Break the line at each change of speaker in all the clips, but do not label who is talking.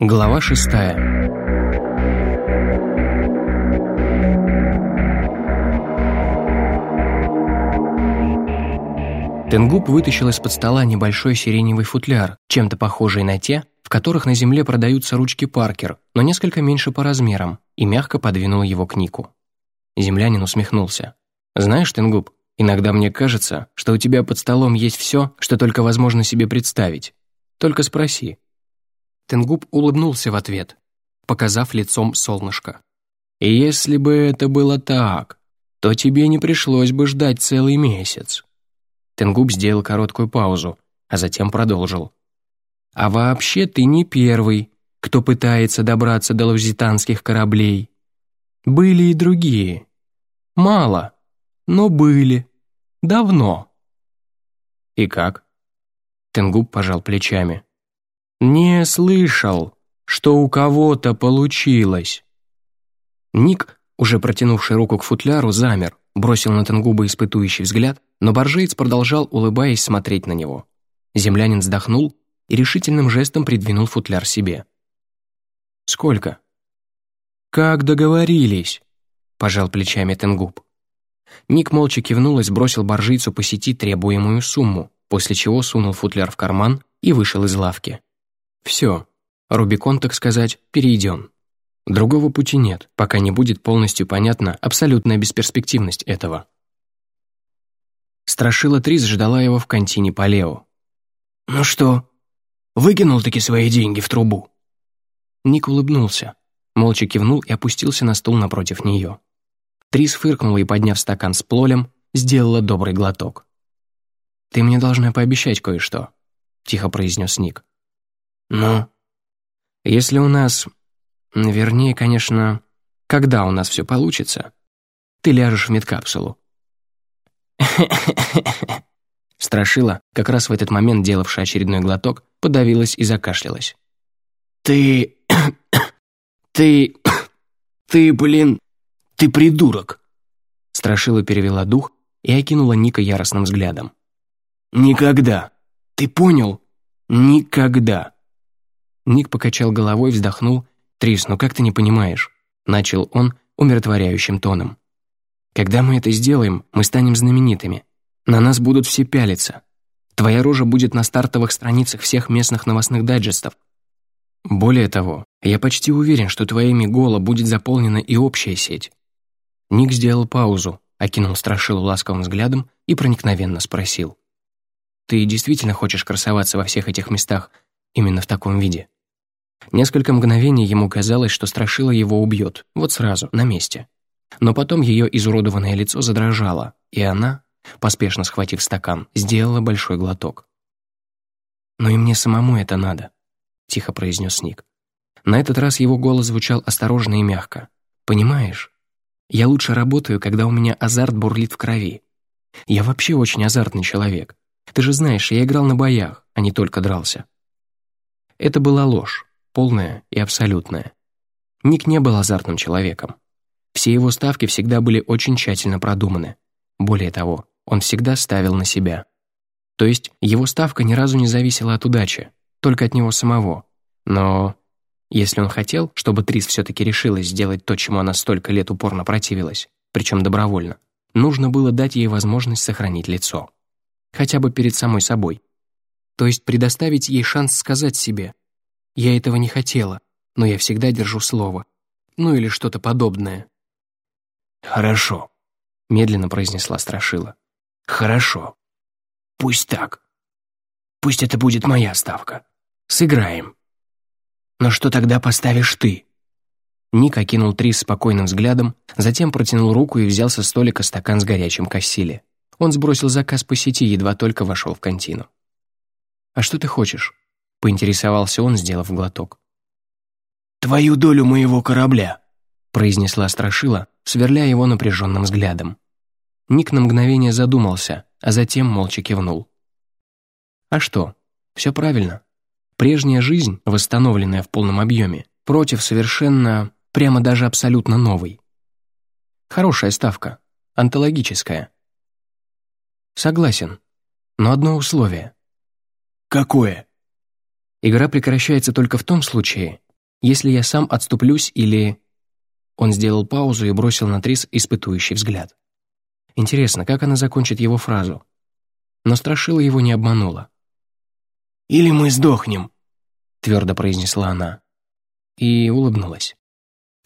Глава шестая. Тенгуб вытащил из-под стола небольшой сиреневый футляр, чем-то похожий на те, в которых на земле продаются ручки Паркер, но несколько меньше по размерам, и мягко подвинул его к Нику. Землянин усмехнулся. «Знаешь, Тенгуб, иногда мне кажется, что у тебя под столом есть все, что только возможно себе представить. Только спроси». Тенгуб улыбнулся в ответ, показав лицом солнышко. «И если бы это было так, то тебе не пришлось бы ждать целый месяц». Тенгуб сделал короткую паузу, а затем продолжил. «А вообще ты не первый, кто пытается добраться до лавзитанских кораблей. Были и другие. Мало, но были. Давно». «И как?» Тенгуб пожал плечами. «Не слышал, что у кого-то получилось». Ник, уже протянувший руку к футляру, замер, бросил на Тенгуба испытующий взгляд, но боржеец продолжал, улыбаясь, смотреть на него. Землянин вздохнул и решительным жестом придвинул футляр себе. «Сколько?» «Как договорились», — пожал плечами Тенгуб. Ник молча кивнул и сбросил боржийцу по сети требуемую сумму, после чего сунул футляр в карман и вышел из лавки. Все, Рубикон, так сказать, перейден. Другого пути нет, пока не будет полностью понятна абсолютная бесперспективность этого. Страшила Трис ждала его в контине Палео. «Ну что, выкинул-таки свои деньги в трубу?» Ник улыбнулся, молча кивнул и опустился на стул напротив нее. Трис фыркнула и, подняв стакан с плолем, сделала добрый глоток. «Ты мне должна пообещать кое-что», — тихо произнес Ник. «Ну?» «Если у нас... Вернее, конечно, когда у нас все получится, ты ляжешь в медкапсулу». Страшила, как раз в этот момент делавшая очередной глоток, подавилась и закашлялась. «Ты... ты... ты, блин... ты придурок!» Страшила перевела дух и окинула Ника яростным взглядом. «Никогда! Ты понял? Никогда!» Ник покачал головой, вздохнул. «Трис, ну как ты не понимаешь?» Начал он умиротворяющим тоном. «Когда мы это сделаем, мы станем знаменитыми. На нас будут все пялиться. Твоя рожа будет на стартовых страницах всех местных новостных дайджестов. Более того, я почти уверен, что твоими голо будет заполнена и общая сеть». Ник сделал паузу, окинул Страшилу ласковым взглядом и проникновенно спросил. «Ты действительно хочешь красоваться во всех этих местах именно в таком виде?» Несколько мгновений ему казалось, что Страшила его убьет, вот сразу, на месте. Но потом ее изуродованное лицо задрожало, и она, поспешно схватив стакан, сделала большой глоток. «Но и мне самому это надо», — тихо произнес Ник. На этот раз его голос звучал осторожно и мягко. «Понимаешь, я лучше работаю, когда у меня азарт бурлит в крови. Я вообще очень азартный человек. Ты же знаешь, я играл на боях, а не только дрался». Это была ложь полная и абсолютная. Ник не был азартным человеком. Все его ставки всегда были очень тщательно продуманы. Более того, он всегда ставил на себя. То есть его ставка ни разу не зависела от удачи, только от него самого. Но если он хотел, чтобы Трис все-таки решилась сделать то, чему она столько лет упорно противилась, причем добровольно, нужно было дать ей возможность сохранить лицо. Хотя бы перед самой собой. То есть предоставить ей шанс сказать себе я этого не хотела, но я всегда держу слово. Ну или что-то подобное. «Хорошо», — медленно произнесла Страшила. «Хорошо. Пусть так. Пусть это будет моя ставка. Сыграем. Но что тогда поставишь ты?» Ник окинул Трис спокойным взглядом, затем протянул руку и взял со столика стакан с горячим кассили. Он сбросил заказ по сети, едва только вошел в контину. «А что ты хочешь?» Поинтересовался он, сделав глоток. «Твою долю моего корабля», произнесла Страшила, сверляя его напряженным взглядом. Ник на мгновение задумался, а затем молча кивнул. «А что? Все правильно. Прежняя жизнь, восстановленная в полном объеме, против совершенно, прямо даже абсолютно новой. Хорошая ставка, антологическая. Согласен, но одно условие. Какое? Игра прекращается только в том случае, если я сам отступлюсь или...» Он сделал паузу и бросил на Трис испытующий взгляд. Интересно, как она закончит его фразу? Но Страшила его не обманула. «Или мы сдохнем», — твердо произнесла она. И улыбнулась.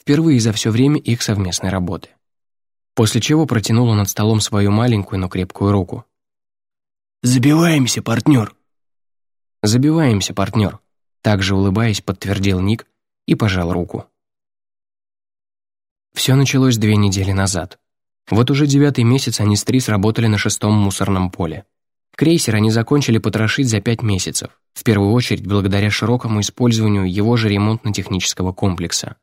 Впервые за все время их совместной работы. После чего протянула над столом свою маленькую, но крепкую руку. «Забиваемся, партнер!» «Забиваемся, партнер!» Также улыбаясь, подтвердил Ник и пожал руку. Все началось две недели назад. Вот уже девятый месяц они с Трис работали на шестом мусорном поле. Крейсер они закончили потрошить за пять месяцев, в первую очередь благодаря широкому использованию его же ремонтно-технического комплекса.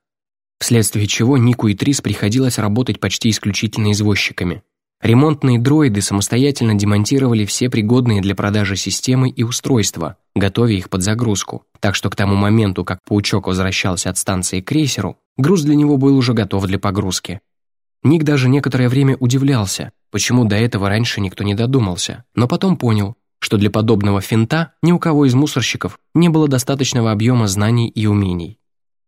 Вследствие чего Нику и Трис приходилось работать почти исключительно извозчиками. Ремонтные дроиды самостоятельно демонтировали все пригодные для продажи системы и устройства, готовя их под загрузку. Так что к тому моменту, как паучок возвращался от станции к крейсеру, груз для него был уже готов для погрузки. Ник даже некоторое время удивлялся, почему до этого раньше никто не додумался, но потом понял, что для подобного финта ни у кого из мусорщиков не было достаточного объема знаний и умений.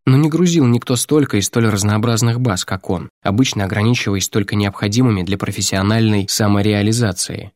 Но не грузил никто столько и столь разнообразных баз, как он, обычно ограничиваясь только необходимыми для профессиональной самореализации.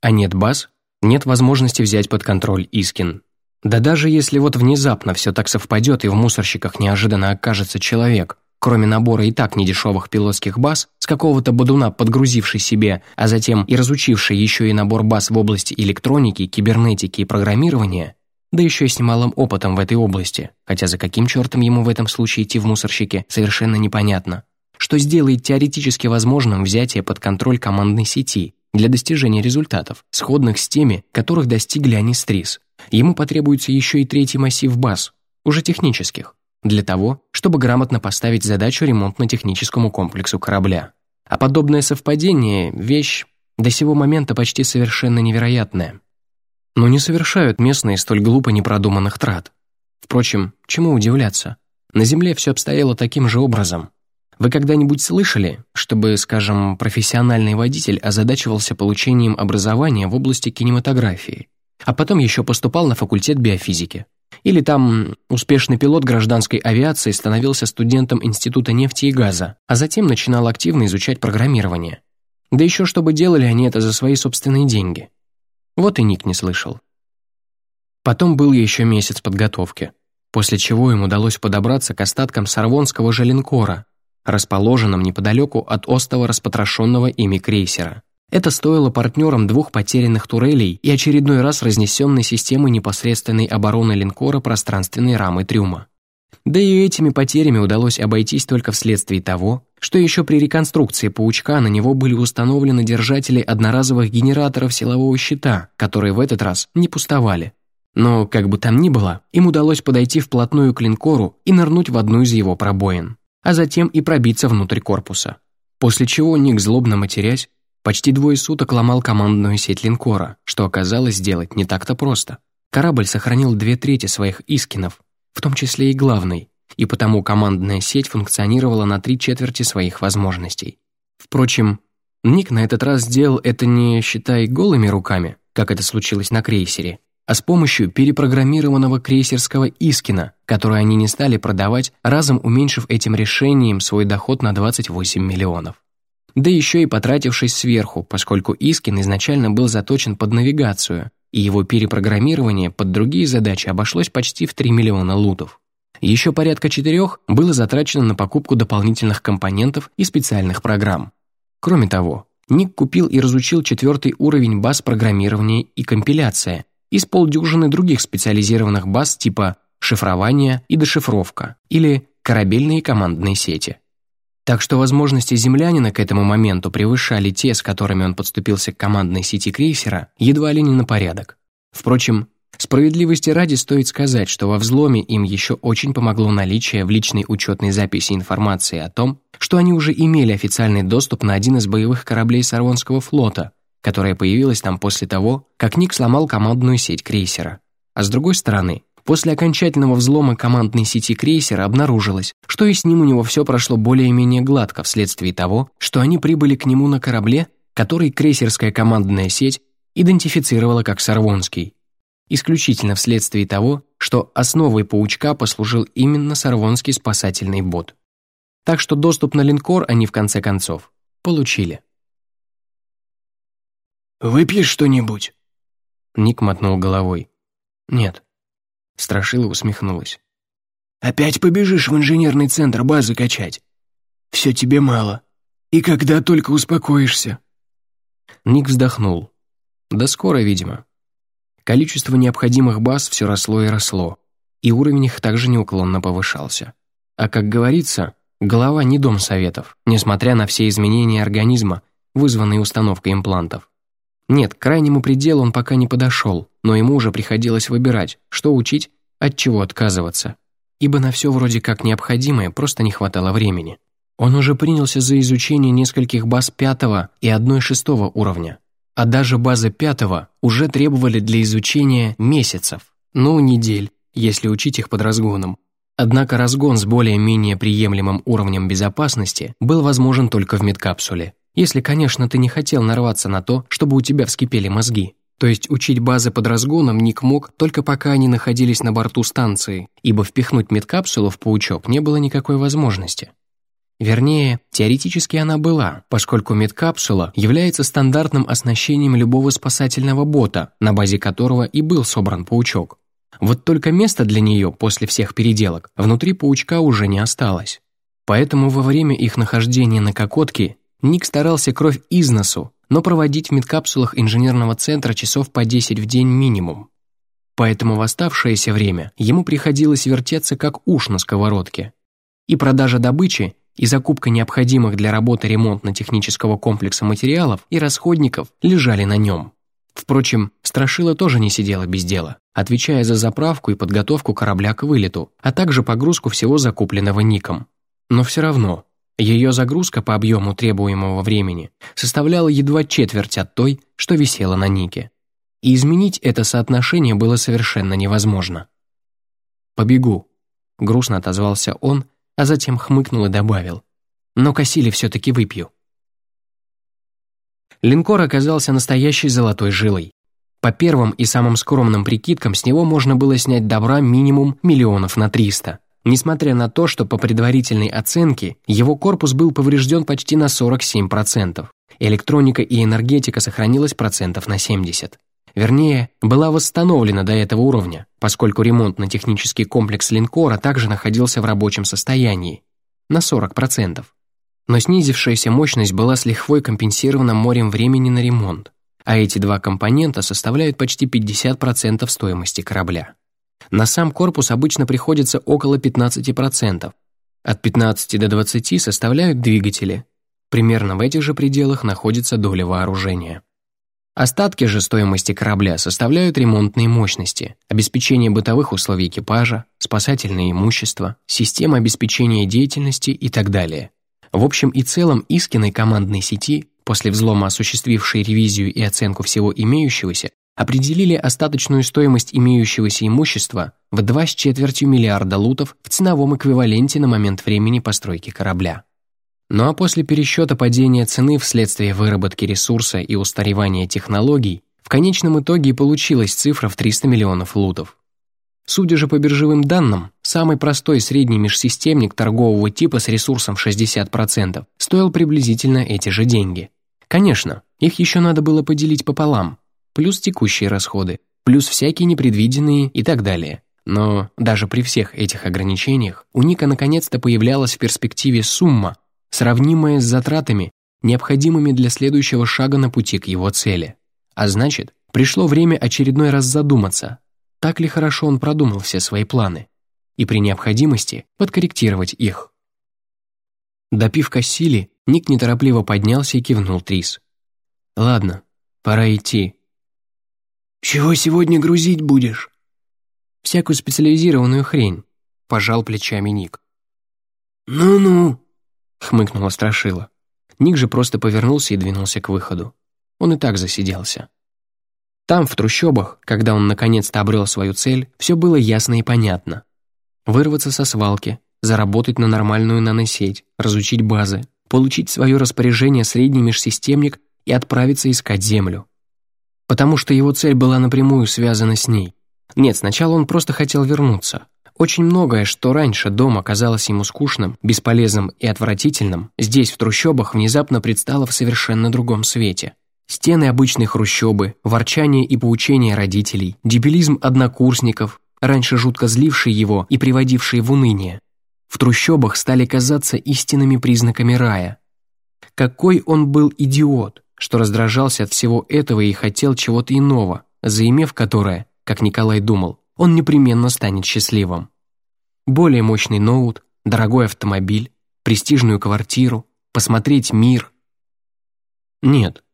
А нет баз, нет возможности взять под контроль Искин. Да даже если вот внезапно все так совпадет и в мусорщиках неожиданно окажется человек, Кроме набора и так недешевых пилотских баз, с какого-то бодуна подгрузивший себе, а затем и разучивший еще и набор баз в области электроники, кибернетики и программирования, да еще и с немалым опытом в этой области, хотя за каким чертом ему в этом случае идти в мусорщики, совершенно непонятно, что сделает теоретически возможным взятие под контроль командной сети для достижения результатов, сходных с теми, которых достигли они с ТРИС. Ему потребуется еще и третий массив баз, уже технических, для того, чтобы грамотно поставить задачу ремонтно-техническому комплексу корабля. А подобное совпадение – вещь до сего момента почти совершенно невероятная. Но не совершают местные столь глупо непродуманных трат. Впрочем, чему удивляться? На Земле все обстояло таким же образом. Вы когда-нибудь слышали, чтобы, скажем, профессиональный водитель озадачивался получением образования в области кинематографии, а потом еще поступал на факультет биофизики? Или там успешный пилот гражданской авиации становился студентом Института нефти и газа, а затем начинал активно изучать программирование. Да еще чтобы делали они это за свои собственные деньги. Вот и Ник не слышал. Потом был еще месяц подготовки, после чего им удалось подобраться к остаткам сарвонского же линкора, неподалеку от остова распотрошенного ими крейсера. Это стоило партнерам двух потерянных турелей и очередной раз разнесенной системы непосредственной обороны линкора пространственной рамы трюма. Да и этими потерями удалось обойтись только вследствие того, что еще при реконструкции «Паучка» на него были установлены держатели одноразовых генераторов силового щита, которые в этот раз не пустовали. Но, как бы там ни было, им удалось подойти вплотную к линкору и нырнуть в одну из его пробоин, а затем и пробиться внутрь корпуса. После чего Ник, злобно матерясь, Почти двое суток ломал командную сеть линкора, что оказалось сделать не так-то просто. Корабль сохранил две трети своих искинов, в том числе и главный, и потому командная сеть функционировала на три четверти своих возможностей. Впрочем, Ник на этот раз сделал это не, считай, голыми руками, как это случилось на крейсере, а с помощью перепрограммированного крейсерского Искина, который они не стали продавать, разом уменьшив этим решением свой доход на 28 миллионов да еще и потратившись сверху, поскольку Искин изначально был заточен под навигацию, и его перепрограммирование под другие задачи обошлось почти в 3 миллиона лутов. Еще порядка четырех было затрачено на покупку дополнительных компонентов и специальных программ. Кроме того, Ник купил и разучил четвертый уровень баз программирования и компиляция из полдюжины других специализированных баз типа шифрование и дешифровка или корабельные командные сети. Так что возможности землянина к этому моменту превышали те, с которыми он подступился к командной сети крейсера, едва ли не на порядок. Впрочем, справедливости ради стоит сказать, что во взломе им еще очень помогло наличие в личной учетной записи информации о том, что они уже имели официальный доступ на один из боевых кораблей Сарвонского флота, которая появилась там после того, как Ник сломал командную сеть крейсера. А с другой стороны, После окончательного взлома командной сети крейсера обнаружилось, что и с ним у него все прошло более-менее гладко вследствие того, что они прибыли к нему на корабле, который крейсерская командная сеть идентифицировала как Сарвонский. Исключительно вследствие того, что основой паучка послужил именно сорвонский спасательный бот. Так что доступ на линкор они в конце концов получили.
«Выпьешь что-нибудь?»
Ник мотнул головой. «Нет». Страшила усмехнулась.
«Опять побежишь в инженерный центр базы качать? Все тебе мало. И когда только успокоишься?»
Ник вздохнул. «Да скоро, видимо». Количество необходимых баз все росло и росло, и уровень их также неуклонно повышался. А как говорится, голова не дом советов, несмотря на все изменения организма, вызванные установкой имплантов. Нет, к крайнему пределу он пока не подошел, но ему уже приходилось выбирать, что учить, от чего отказываться. Ибо на все вроде как необходимое просто не хватало времени. Он уже принялся за изучение нескольких баз пятого и одной шестого уровня. А даже базы пятого уже требовали для изучения месяцев, ну, недель, если учить их под разгоном. Однако разгон с более-менее приемлемым уровнем безопасности был возможен только в медкапсуле. Если, конечно, ты не хотел нарваться на то, чтобы у тебя вскипели мозги. То есть учить базы под разгоном Ник мог только пока они находились на борту станции, ибо впихнуть медкапсулу в паучок не было никакой возможности. Вернее, теоретически она была, поскольку медкапсула является стандартным оснащением любого спасательного бота, на базе которого и был собран паучок. Вот только места для нее после всех переделок внутри паучка уже не осталось. Поэтому во время их нахождения на Кокотке Ник старался кровь из носу, но проводить в медкапсулах инженерного центра часов по 10 в день минимум. Поэтому в оставшееся время ему приходилось вертеться как уж на сковородке. И продажа добычи, и закупка необходимых для работы ремонтно-технического комплекса материалов и расходников лежали на нем. Впрочем, Страшила тоже не сидела без дела, отвечая за заправку и подготовку корабля к вылету, а также погрузку всего закупленного Ником. Но все равно, ее загрузка по объему требуемого времени составляла едва четверть от той, что висела на Нике. И изменить это соотношение было совершенно невозможно. «Побегу», — грустно отозвался он, а затем хмыкнул и добавил. «Но косили все-таки выпью». Линкор оказался настоящей золотой жилой. По первым и самым скромным прикидкам с него можно было снять добра минимум миллионов на триста. Несмотря на то, что по предварительной оценке его корпус был поврежден почти на 47%, электроника и энергетика сохранилась процентов на 70%. Вернее, была восстановлена до этого уровня, поскольку ремонтно-технический комплекс линкора также находился в рабочем состоянии, на 40%. Но снизившаяся мощность была с лихвой компенсирована морем времени на ремонт, а эти два компонента составляют почти 50% стоимости корабля. На сам корпус обычно приходится около 15%. От 15 до 20 составляют двигатели. Примерно в этих же пределах находится доля вооружения. Остатки же стоимости корабля составляют ремонтные мощности, обеспечение бытовых условий экипажа, спасательное имущество, система обеспечения деятельности и так далее. В общем и целом Искиной командной сети, после взлома осуществившей ревизию и оценку всего имеющегося, определили остаточную стоимость имеющегося имущества в 2 с четвертью миллиарда лутов в ценовом эквиваленте на момент времени постройки корабля. Ну а после пересчета падения цены вследствие выработки ресурса и устаревания технологий, в конечном итоге и получилась цифра в 300 миллионов лутов. Судя же по биржевым данным, самый простой средний межсистемник торгового типа с ресурсом 60% стоил приблизительно эти же деньги. Конечно, их еще надо было поделить пополам, плюс текущие расходы, плюс всякие непредвиденные и так далее. Но даже при всех этих ограничениях у Ника наконец-то появлялась в перспективе сумма, сравнимая с затратами, необходимыми для следующего шага на пути к его цели. А значит, пришло время очередной раз задуматься, так ли хорошо он продумал все свои планы, и при необходимости подкорректировать их. Допив Кассили, Ник неторопливо поднялся и кивнул Трис. «Ладно, пора идти,
«Чего сегодня грузить будешь?»
«Всякую специализированную хрень», — пожал плечами Ник.
«Ну-ну», —
хмыкнула Страшила. Ник же просто повернулся и двинулся к выходу. Он и так засиделся. Там, в трущобах, когда он наконец-то обрел свою цель, все было ясно и понятно. Вырваться со свалки, заработать на нормальную наносеть, разучить базы, получить в свое распоряжение средний межсистемник и отправиться искать землю. потому что его цель была напрямую связана с ней. Нет, сначала он просто хотел вернуться. Очень многое, что раньше дома казалось ему скучным, бесполезным и отвратительным, здесь, в трущобах, внезапно предстало в совершенно другом свете. Стены обычной хрущобы, ворчание и поучение родителей, дебилизм однокурсников, раньше жутко злившие его и приводившие в уныние, в трущобах стали казаться истинными признаками рая. Какой он был идиот, что раздражался от всего этого и хотел чего-то иного, заимев которое, как Николай думал, он непременно станет счастливым. Более мощный ноут, дорогой автомобиль, престижную квартиру, посмотреть мир. Нет,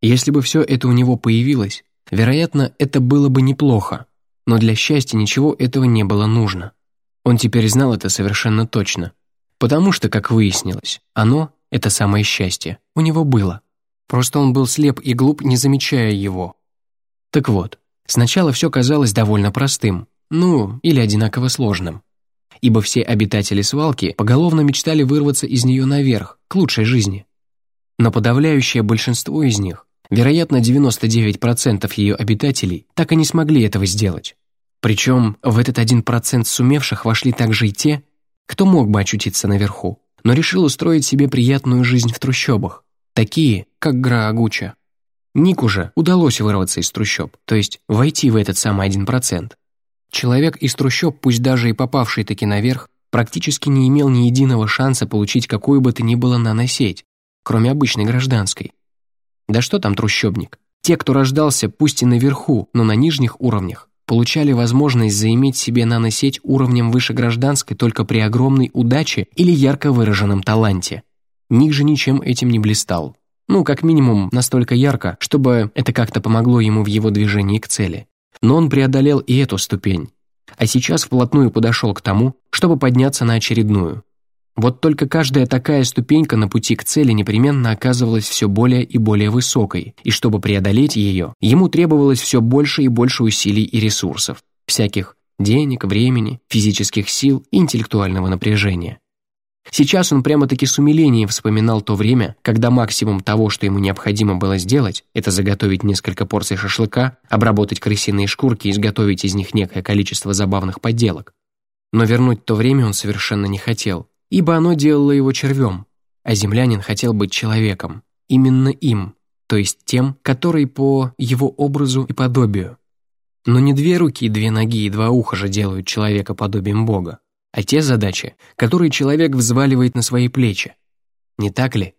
если бы все это у него появилось, вероятно, это было бы неплохо, но для счастья ничего этого не было нужно. Он теперь знал это совершенно точно. Потому что, как выяснилось, оно, это самое счастье, у него было. Просто он был слеп и глуп, не замечая его. Так вот, сначала все казалось довольно простым, ну, или одинаково сложным. Ибо все обитатели свалки поголовно мечтали вырваться из нее наверх, к лучшей жизни. Но подавляющее большинство из них, вероятно 99% ее обитателей, так и не смогли этого сделать. Причем в этот один процент сумевших вошли также и те, кто мог бы очутиться наверху, но решил устроить себе приятную жизнь в трущобах, такие, как Гра Агуча. Нику же удалось вырваться из трущоб, то есть войти в этот самый один процент. Человек из трущоб, пусть даже и попавший таки наверх, практически не имел ни единого шанса получить какую бы то ни было наносеть, кроме обычной гражданской. Да что там трущобник? Те, кто рождался пусть и наверху, но на нижних уровнях, получали возможность заиметь себе наносеть уровнем выше гражданской только при огромной удаче или ярко выраженном таланте. Ник же ничем этим не блистал. Ну, как минимум, настолько ярко, чтобы это как-то помогло ему в его движении к цели. Но он преодолел и эту ступень. А сейчас вплотную подошел к тому, чтобы подняться на очередную. Вот только каждая такая ступенька на пути к цели непременно оказывалась все более и более высокой, и чтобы преодолеть ее, ему требовалось все больше и больше усилий и ресурсов, всяких денег, времени, физических сил интеллектуального напряжения. Сейчас он прямо-таки с умилением вспоминал то время, когда максимум того, что ему необходимо было сделать, это заготовить несколько порций шашлыка, обработать крысиные шкурки и изготовить из них некое количество забавных подделок. Но вернуть то время он совершенно не хотел, ибо оно делало его червем, а землянин хотел быть человеком, именно им, то есть тем, который по его образу и подобию. Но не две руки, две ноги и два уха же делают человека подобием Бога, а те задачи, которые человек взваливает на свои плечи. Не так ли?